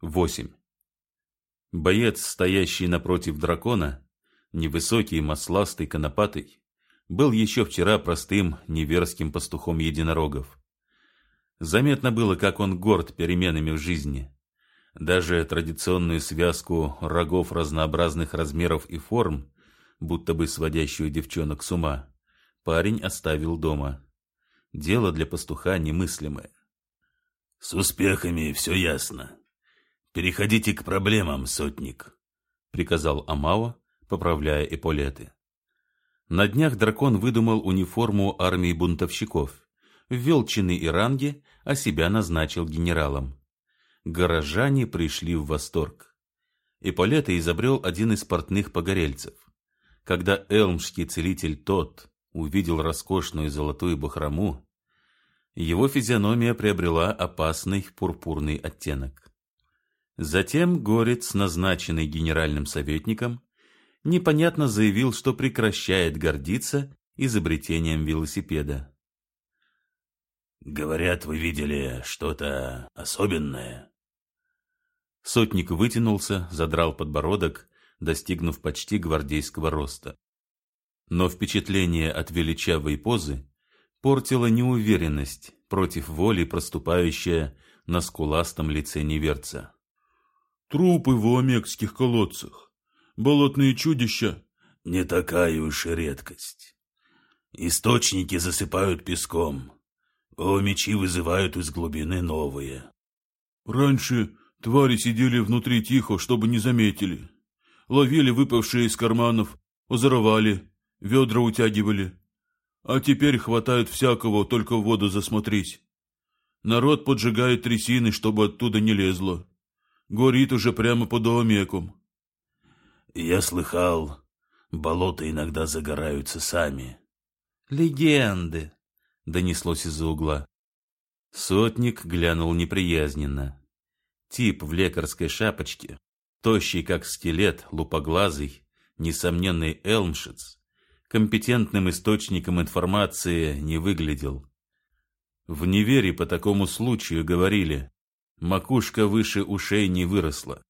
8. Боец, стоящий напротив дракона, невысокий, масластый, конопатый, был еще вчера простым неверским пастухом единорогов. Заметно было, как он горд переменами в жизни. Даже традиционную связку рогов разнообразных размеров и форм, будто бы сводящую девчонок с ума, парень оставил дома. Дело для пастуха немыслимое. «С успехами все ясно. Переходите к проблемам, сотник», — приказал Амао, поправляя эполеты. На днях дракон выдумал униформу армии бунтовщиков, ввел чины и ранги, а себя назначил генералом. Горожане пришли в восторг. Эполета изобрел один из портных погорельцев. Когда элмский целитель тот увидел роскошную золотую бахрому, его физиономия приобрела опасный пурпурный оттенок. Затем Горец, назначенный генеральным советником, непонятно заявил, что прекращает гордиться изобретением велосипеда. «Говорят, вы видели что-то особенное?» Сотник вытянулся, задрал подбородок, достигнув почти гвардейского роста. Но впечатление от величавой позы портила неуверенность против воли, проступающая на скуластом лице неверца. «Трупы в омекских колодцах, болотные чудища». «Не такая уж и редкость. Источники засыпают песком, о мечи вызывают из глубины новые». «Раньше твари сидели внутри тихо, чтобы не заметили. Ловили выпавшие из карманов, озоровали, ведра утягивали. А теперь хватает всякого, только в воду засмотреть. Народ поджигает трясины, чтобы оттуда не лезло. Горит уже прямо под омеком. Я слыхал, болота иногда загораются сами. Легенды, донеслось из-за угла. Сотник глянул неприязненно. Тип в лекарской шапочке, тощий как скелет, лупоглазый, несомненный элмшиц, компетентным источником информации не выглядел. В невере по такому случаю говорили, макушка выше ушей не выросла.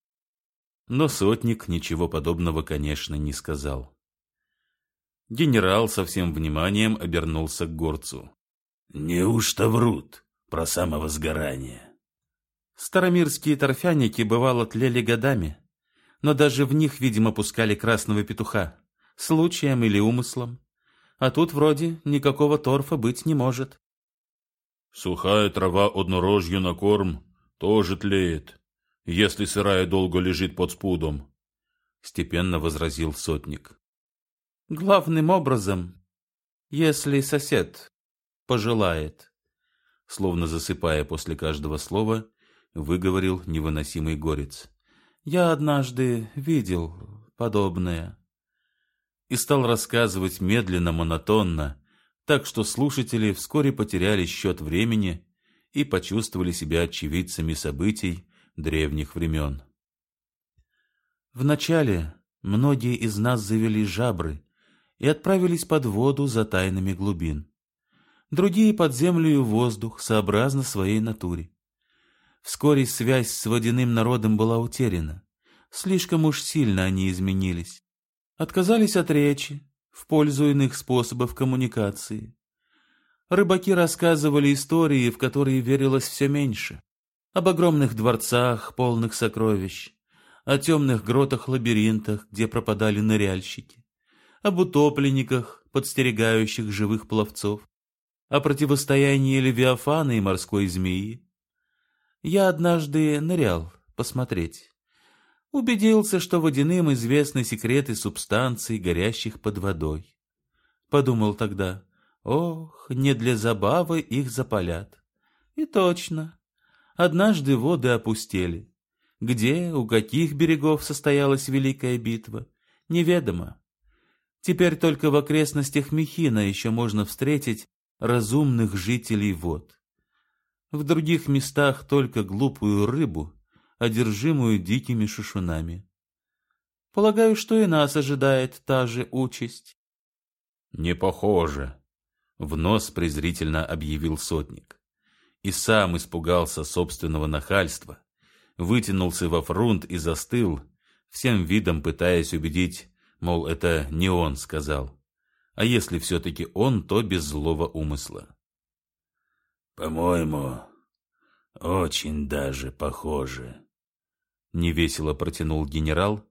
Но сотник ничего подобного, конечно, не сказал. Генерал со всем вниманием обернулся к горцу. «Неужто врут про самовозгорание?» Старомирские торфяники, бывало, тлели годами, но даже в них, видимо, пускали красного петуха случаем или умыслом. А тут вроде никакого торфа быть не может. Сухая трава однорожью на корм тоже тлеет, если сырая долго лежит под спудом, — степенно возразил сотник. Главным образом, если сосед пожелает, словно засыпая после каждого слова, выговорил невыносимый горец. Я однажды видел подобное и стал рассказывать медленно, монотонно, так что слушатели вскоре потеряли счет времени и почувствовали себя очевидцами событий древних времен. Вначале многие из нас завели жабры и отправились под воду за тайнами глубин. Другие под землю и воздух, сообразно своей натуре. Вскоре связь с водяным народом была утеряна. Слишком уж сильно они изменились отказались от речи в пользу иных способов коммуникации. Рыбаки рассказывали истории, в которые верилось все меньше. Об огромных дворцах, полных сокровищ, о темных гротах-лабиринтах, где пропадали ныряльщики, об утопленниках, подстерегающих живых пловцов, о противостоянии левиафана и морской змеи. Я однажды нырял посмотреть. Убедился, что водяным известны секреты субстанций, горящих под водой. Подумал тогда, ох, не для забавы их запалят. И точно. Однажды воды опустели. Где, у каких берегов состоялась великая битва, неведомо. Теперь только в окрестностях Михина еще можно встретить разумных жителей вод. В других местах только глупую рыбу одержимую дикими шушунами. Полагаю, что и нас ожидает та же участь. Не похоже, в нос презрительно объявил сотник. И сам испугался собственного нахальства, вытянулся во фрунт и застыл, всем видом пытаясь убедить, мол, это не он сказал. А если все-таки он, то без злого умысла. «По-моему, очень даже похоже», — невесело протянул генерал,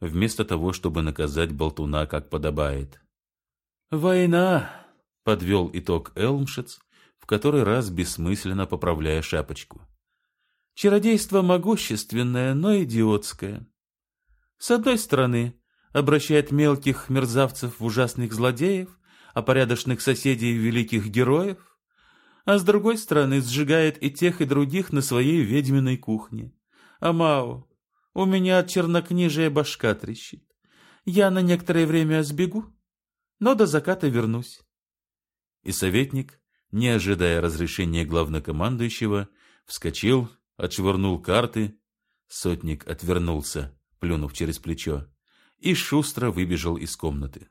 вместо того, чтобы наказать болтуна, как подобает. «Война!» — подвел итог Элмшиц, в который раз бессмысленно поправляя шапочку. «Чародейство могущественное, но идиотское. С одной стороны, обращает мелких мерзавцев в ужасных злодеев, а порядочных соседей в великих героев, а с другой стороны сжигает и тех, и других на своей ведьминой кухне. Амао, у меня от чернокнижия башка трещит. Я на некоторое время сбегу, но до заката вернусь. И советник, не ожидая разрешения главнокомандующего, вскочил, отшвырнул карты. Сотник отвернулся, плюнув через плечо и шустро выбежал из комнаты.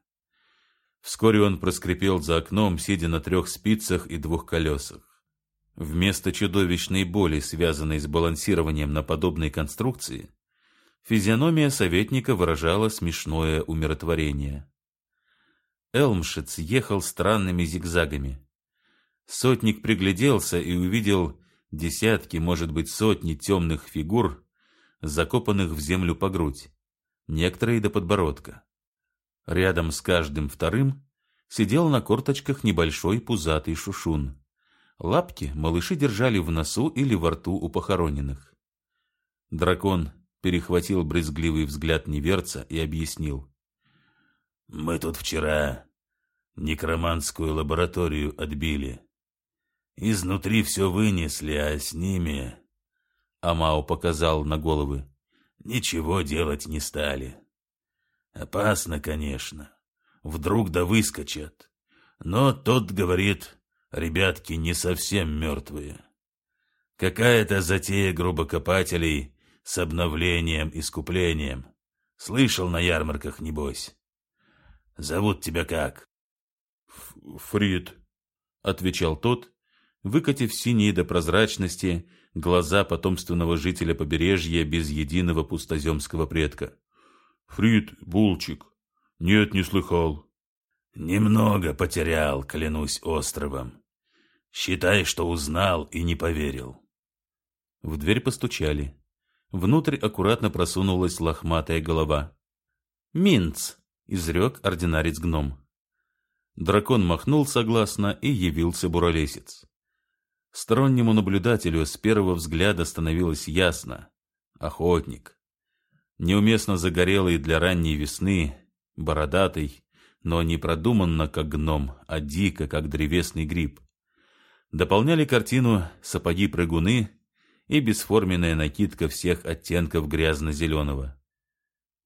Вскоре он проскрипел за окном, сидя на трех спицах и двух колесах. Вместо чудовищной боли, связанной с балансированием на подобной конструкции, физиономия советника выражала смешное умиротворение. Элмшиц ехал странными зигзагами. Сотник пригляделся и увидел десятки, может быть, сотни темных фигур, закопанных в землю по грудь некоторые до подбородка. Рядом с каждым вторым сидел на корточках небольшой пузатый шушун. Лапки малыши держали в носу или во рту у похороненных. Дракон перехватил брезгливый взгляд неверца и объяснил. «Мы тут вчера некроманскую лабораторию отбили. Изнутри все вынесли, а с ними...» Амао показал на головы ничего делать не стали. Опасно, конечно. Вдруг да выскочат. Но тот говорит, ребятки не совсем мертвые. Какая-то затея грубокопателей с обновлением, искуплением. Слышал на ярмарках, небось. Зовут тебя как? Фрид, — отвечал тот, выкатив синие до прозрачности глаза потомственного жителя побережья без единого пустоземского предка. «Фрид, Булчик. Нет, не слыхал». «Немного потерял, клянусь островом. Считай, что узнал и не поверил». В дверь постучали. Внутрь аккуратно просунулась лохматая голова. «Минц!» — изрек ординарец-гном. Дракон махнул согласно, и явился буролесец. Стороннему наблюдателю с первого взгляда становилось ясно. Охотник. Неуместно загорелый для ранней весны, бородатый, но не продуманно, как гном, а дико, как древесный гриб. Дополняли картину сапоги-прыгуны и бесформенная накидка всех оттенков грязно-зеленого.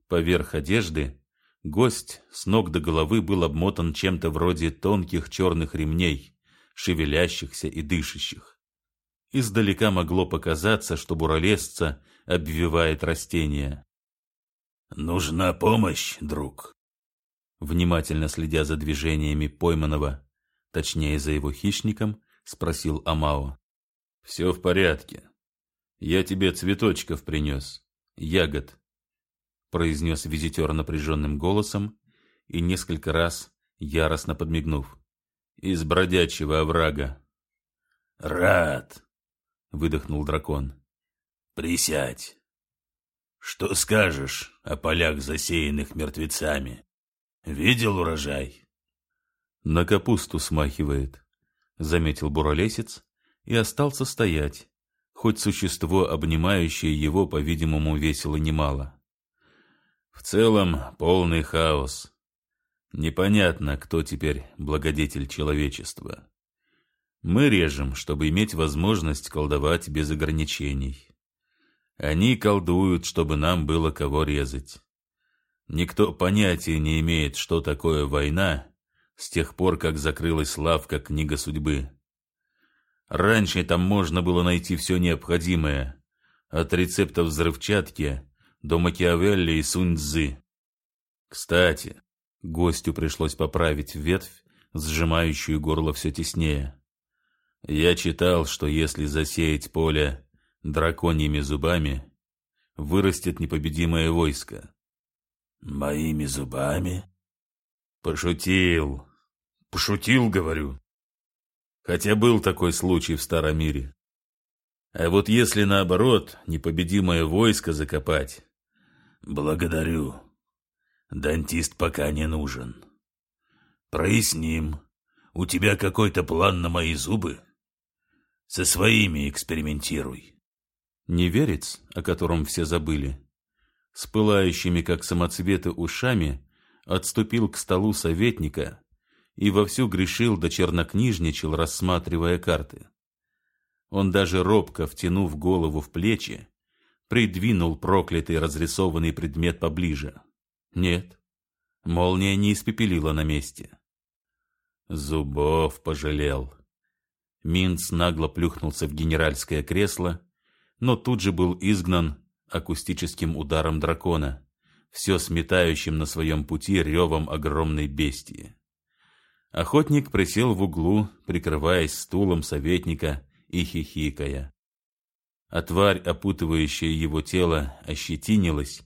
Поверх одежды гость с ног до головы был обмотан чем-то вроде тонких черных ремней, шевелящихся и дышащих. Издалека могло показаться, что буролесца обвивает растения. «Нужна помощь, друг?» Внимательно следя за движениями пойманного, точнее за его хищником, спросил Амао. «Все в порядке. Я тебе цветочков принес, ягод», произнес визитер напряженным голосом и несколько раз яростно подмигнув из бродячего оврага. «Рад!» — выдохнул дракон. «Присядь. Что скажешь о полях, засеянных мертвецами? Видел урожай?» «На капусту смахивает», — заметил буролесец и остался стоять, хоть существо, обнимающее его, по-видимому, весило немало. В целом полный хаос. Непонятно, кто теперь благодетель человечества. Мы режем, чтобы иметь возможность колдовать без ограничений. Они колдуют, чтобы нам было кого резать. Никто понятия не имеет, что такое война, с тех пор, как закрылась лавка «Книга судьбы». Раньше там можно было найти все необходимое, от рецептов взрывчатки до Макиавелли и Сунь-Цзы. Кстати, Гостю пришлось поправить ветвь, сжимающую горло все теснее. Я читал, что если засеять поле драконьими зубами, вырастет непобедимое войско. Моими зубами? Пошутил. Пошутил, говорю. Хотя был такой случай в Старом мире. А вот если наоборот, непобедимое войско закопать... Благодарю. Дантист пока не нужен. Проясним. У тебя какой-то план на мои зубы? Со своими экспериментируй. Неверец, о котором все забыли, с пылающими, как самоцветы, ушами, отступил к столу советника и вовсю грешил да чернокнижничал, рассматривая карты. Он даже робко, втянув голову в плечи, придвинул проклятый разрисованный предмет поближе. Нет, молния не испепелила на месте. Зубов пожалел. Минц нагло плюхнулся в генеральское кресло, но тут же был изгнан акустическим ударом дракона, все сметающим на своем пути ревом огромной бестии. Охотник присел в углу, прикрываясь стулом советника и хихикая. А тварь, опутывающая его тело, ощетинилась,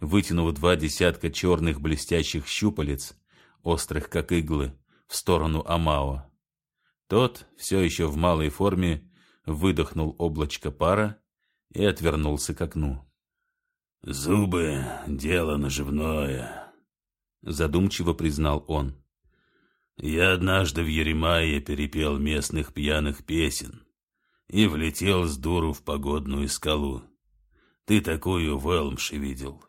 вытянув два десятка черных блестящих щупалец, острых как иглы, в сторону Амао. Тот, все еще в малой форме, выдохнул облачко пара и отвернулся к окну. «Зубы — дело наживное», — задумчиво признал он. «Я однажды в Еремае перепел местных пьяных песен и влетел с дуру в погодную скалу. Ты такую в Элмше видел.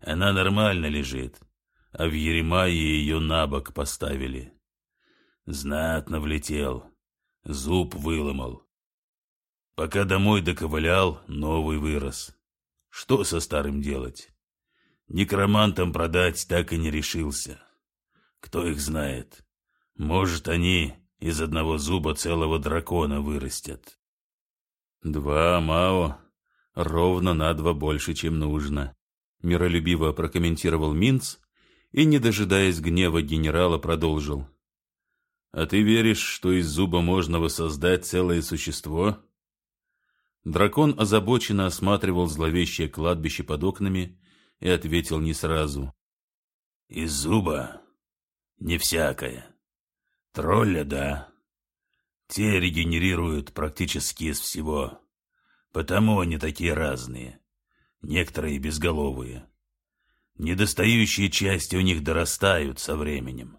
Она нормально лежит, а в Еремае ее на бок поставили. Знатно влетел, зуб выломал. Пока домой доковылял, новый вырос. Что со старым делать? Некромантам продать так и не решился. Кто их знает? Может, они из одного зуба целого дракона вырастет. Два Мао ровно на два больше, чем нужно, миролюбиво прокомментировал Минц и, не дожидаясь гнева генерала, продолжил. А ты веришь, что из зуба можно воссоздать целое существо? Дракон озабоченно осматривал зловещее кладбище под окнами и ответил не сразу. «Из зуба? Не всякое. Тролля, да. Те регенерируют практически из всего. Потому они такие разные. Некоторые безголовые. Недостающие части у них дорастают со временем.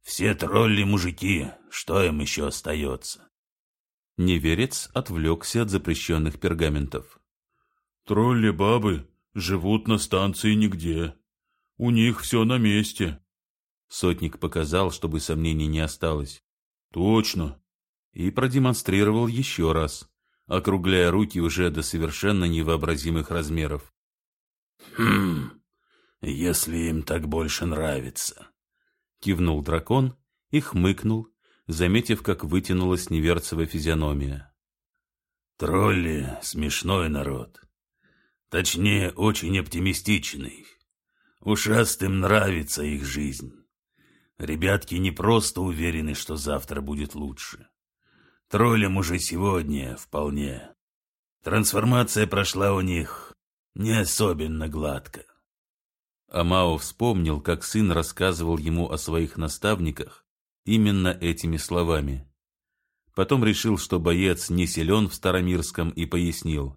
Все тролли-мужики, что им еще остается? Неверец отвлекся от запрещенных пергаментов. «Тролли-бабы живут на станции нигде. У них все на месте». Сотник показал, чтобы сомнений не осталось. «Точно». И продемонстрировал еще раз, округляя руки уже до совершенно невообразимых размеров. «Хм, если им так больше нравится», — кивнул дракон и хмыкнул, заметив, как вытянулась неверцевая физиономия. «Тролли — смешной народ. Точнее, очень оптимистичный. Ушастым нравится их жизнь. Ребятки не просто уверены, что завтра будет лучше. Троллям уже сегодня вполне. Трансформация прошла у них не особенно гладко. Амао вспомнил, как сын рассказывал ему о своих наставниках именно этими словами. Потом решил, что боец не силен в Старомирском и пояснил.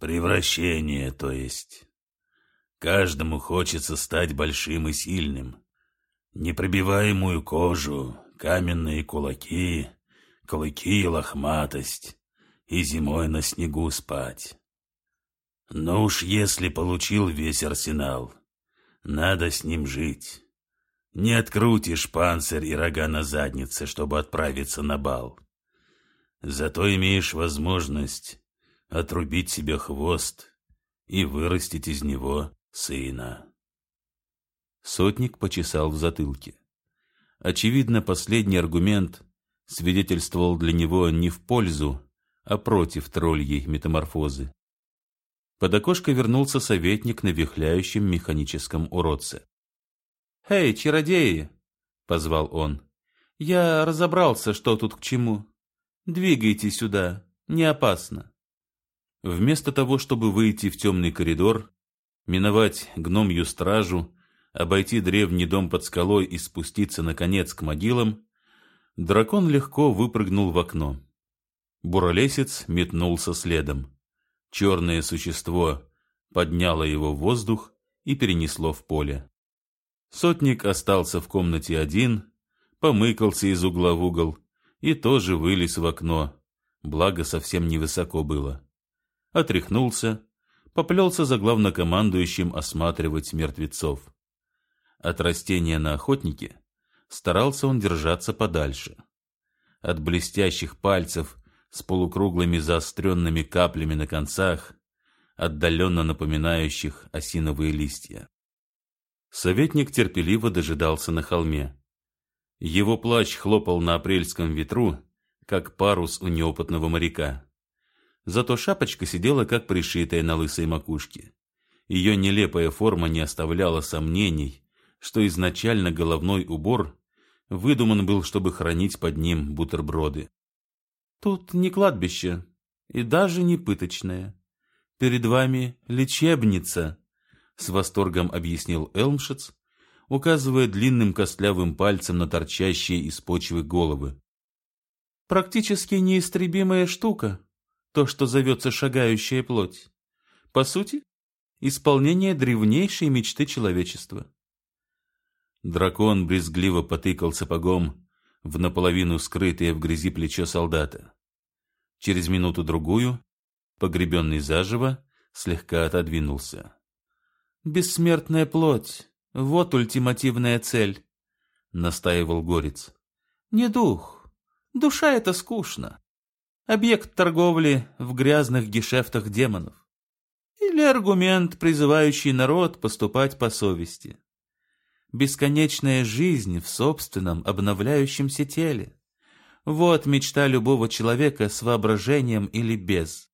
«Превращение, то есть. Каждому хочется стать большим и сильным. Непробиваемую кожу, каменные кулаки, клыки и лохматость, и зимой на снегу спать. Но уж если получил весь арсенал, надо с ним жить». Не открутишь панцирь и рога на заднице, чтобы отправиться на бал. Зато имеешь возможность отрубить себе хвост и вырастить из него сына. Сотник почесал в затылке. Очевидно, последний аргумент свидетельствовал для него не в пользу, а против тролльей метаморфозы. Под окошко вернулся советник на вихляющем механическом уродце. «Эй, чародеи!» — позвал он. «Я разобрался, что тут к чему. Двигайте сюда, не опасно». Вместо того, чтобы выйти в темный коридор, миновать гномью стражу, обойти древний дом под скалой и спуститься, наконец, к могилам, дракон легко выпрыгнул в окно. Буролесец метнулся следом. Черное существо подняло его в воздух и перенесло в поле. Сотник остался в комнате один, помыкался из угла в угол и тоже вылез в окно, благо совсем невысоко было отряхнулся, поплелся за главнокомандующим осматривать мертвецов. От растения на охотнике старался он держаться подальше. От блестящих пальцев с полукруглыми заостренными каплями на концах, отдаленно напоминающих осиновые листья. Советник терпеливо дожидался на холме. Его плащ хлопал на апрельском ветру, как парус у неопытного моряка. Зато шапочка сидела как пришитая на лысой макушке. Ее нелепая форма не оставляла сомнений, что изначально головной убор выдуман был, чтобы хранить под ним бутерброды. Тут не кладбище и даже не пыточное. Перед вами лечебница, с восторгом объяснил Элмшиц, указывая длинным костлявым пальцем на торчащие из почвы головы. Практически неистребимая штука, то, что зовется шагающая плоть. По сути, исполнение древнейшей мечты человечества. Дракон брезгливо потыкал сапогом в наполовину скрытое в грязи плечо солдата. Через минуту-другую, погребенный заживо, слегка отодвинулся. «Бессмертная плоть — вот ультимативная цель», — настаивал Горец. «Не дух. Душа — это скучно объект торговли в грязных гешефтах демонов. Или аргумент, призывающий народ поступать по совести. Бесконечная жизнь в собственном обновляющемся теле. Вот мечта любого человека с воображением или без.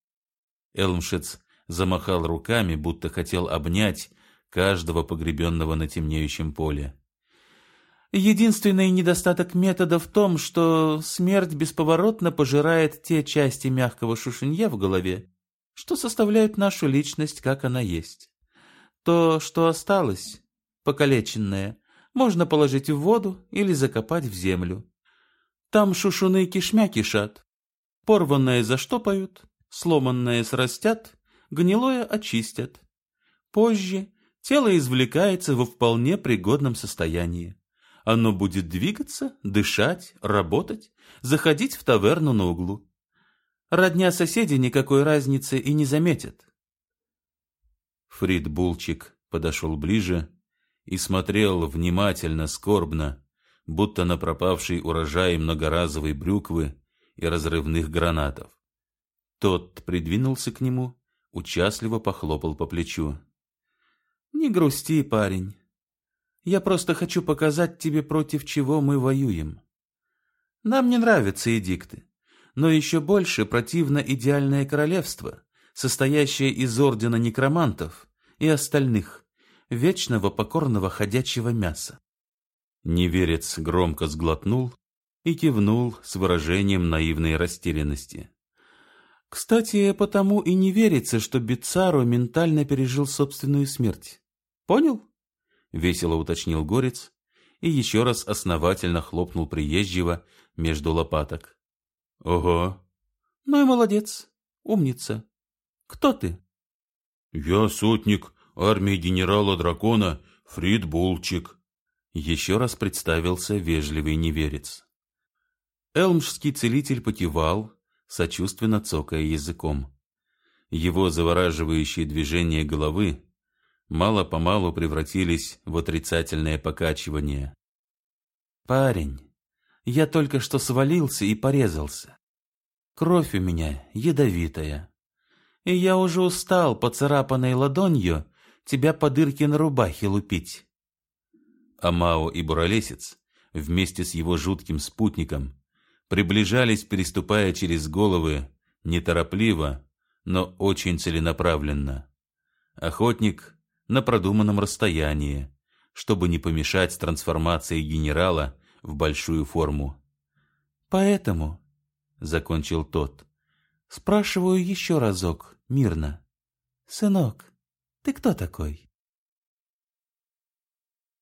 Элмшиц замахал руками, будто хотел обнять каждого погребенного на темнеющем поле. Единственный недостаток метода в том, что смерть бесповоротно пожирает те части мягкого шушунья в голове, что составляют нашу личность, как она есть. То, что осталось, покалеченное, можно положить в воду или закопать в землю. Там шушуны кишмя кишат. Порванное заштопают, сломанное срастят, гнилое очистят. Позже тело извлекается во вполне пригодном состоянии. Оно будет двигаться, дышать, работать, заходить в таверну на углу. Родня соседей никакой разницы и не заметит. Фрид Булчик подошел ближе и смотрел внимательно, скорбно, будто на пропавший урожай многоразовой брюквы и разрывных гранатов. Тот придвинулся к нему, участливо похлопал по плечу. «Не грусти, парень. Я просто хочу показать тебе, против чего мы воюем. Нам не нравятся эдикты, но еще больше противно идеальное королевство, состоящее из ордена некромантов и остальных, вечного покорного ходячего мяса. Неверец громко сглотнул и кивнул с выражением наивной растерянности. Кстати, потому и не верится, что Бицаро ментально пережил собственную смерть. Понял? — весело уточнил Горец и еще раз основательно хлопнул приезжего между лопаток. — Ого! — Ну и молодец, умница. Кто ты? — Я сотник армии генерала-дракона Фрид Булчик. Еще раз представился вежливый неверец. Элмшский целитель покивал, сочувственно цокая языком. Его завораживающие движения головы мало-помалу превратились в отрицательное покачивание. «Парень, я только что свалился и порезался. Кровь у меня ядовитая. И я уже устал поцарапанной ладонью тебя по дырке на рубахе лупить». Амао и Буролесец вместе с его жутким спутником приближались, переступая через головы, неторопливо, но очень целенаправленно. Охотник на продуманном расстоянии, чтобы не помешать трансформации генерала в большую форму. «Поэтому», — закончил тот, — «спрашиваю еще разок, мирно. «Сынок, ты кто такой?»